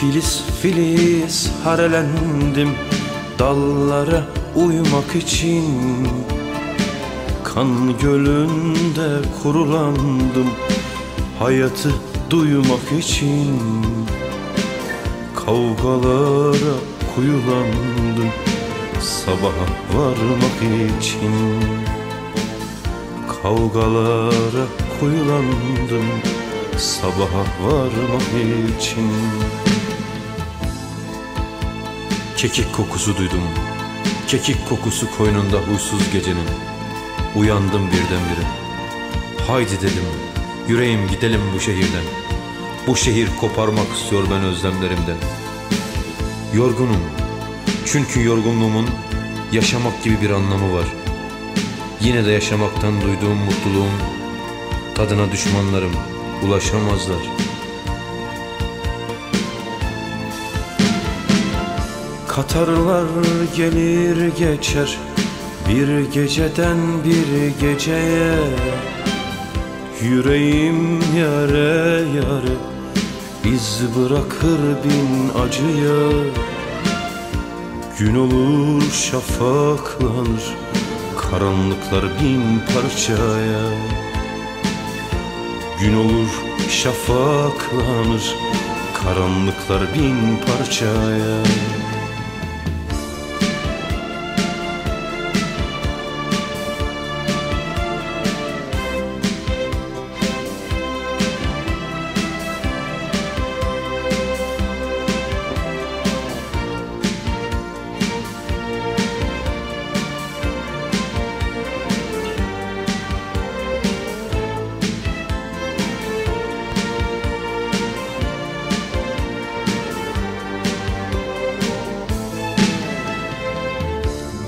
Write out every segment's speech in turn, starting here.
Filiz filiz harelendim Dallara uyumak için. Kan gölünde kurulandım Hayatı duymak için. Kavgalara kuyulandım Sabaha varmak için. Kavgalara kuyulandım Sabaha varmak için Kekik kokusu duydum. Kekik kokusu koynunda huysuz gecenin. Uyandım birdenbire. Haydi dedim Yüreğim gidelim bu şehirden. Bu şehir koparmak istiyor ben özlemlerimden. Yorgunum Çünkü yorgunluğumun Yaşamak gibi bir anlamı var. Yine de yaşamaktan duyduğum mutluluğun Tadına düşmanlarım ulaşamazlar Katarlar gelir geçer Bir geceden bir geceye. Yüreğim yare yare iz bırakır bin acıya. Gün olur şafaklanır Karanlıklar bin parçaya. Gün olur şafaklanır Karanlıklar bin parçaya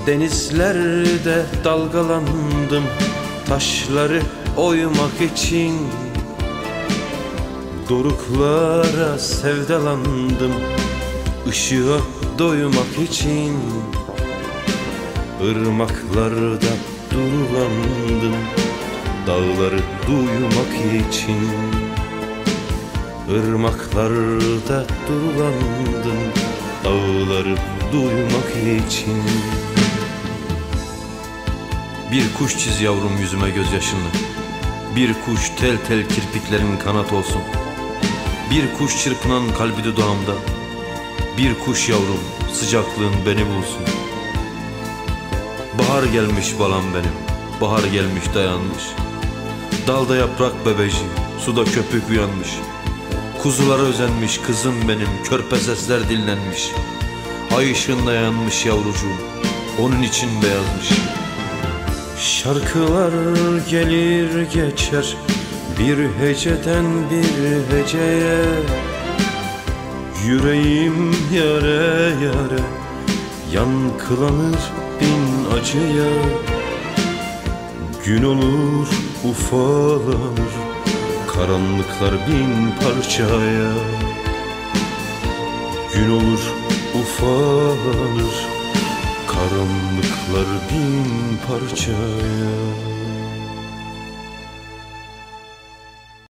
Denizlerde dalgalandım Taşları oymak için. Doruklara sevdalandım Işığa doymak için. Irmaklarda durulandım Dağları duymak için. Irmaklarda durulandım Dağları duymak için Bir kuş çiz yavrum yüzüme gözyaşınla Bir kuş tel tel kirpiklerin kanat olsun. Bir kuş çırpınan kalbi dudağımda Bir kuş yavrum sıcaklığın beni bulsun. Bahar gelmiş balam benim Bahar gelmiş dayanmış. Dalda yaprak bebeci Suda köpük uyanmış. Kuzulara özenmiş kızım benim Körpe sesler dinlenmiş. Ay ışığında yanmış yavrucuğum Onun için beyazmış Şarkılar gelir geçer bir heceden bir heceye. Yüreğim yare yare yankılanır bin acıya. Gün olur ufalanır karanlıklar bin parçaya. Gün olur ufalanır Karanlıklar bin parçaya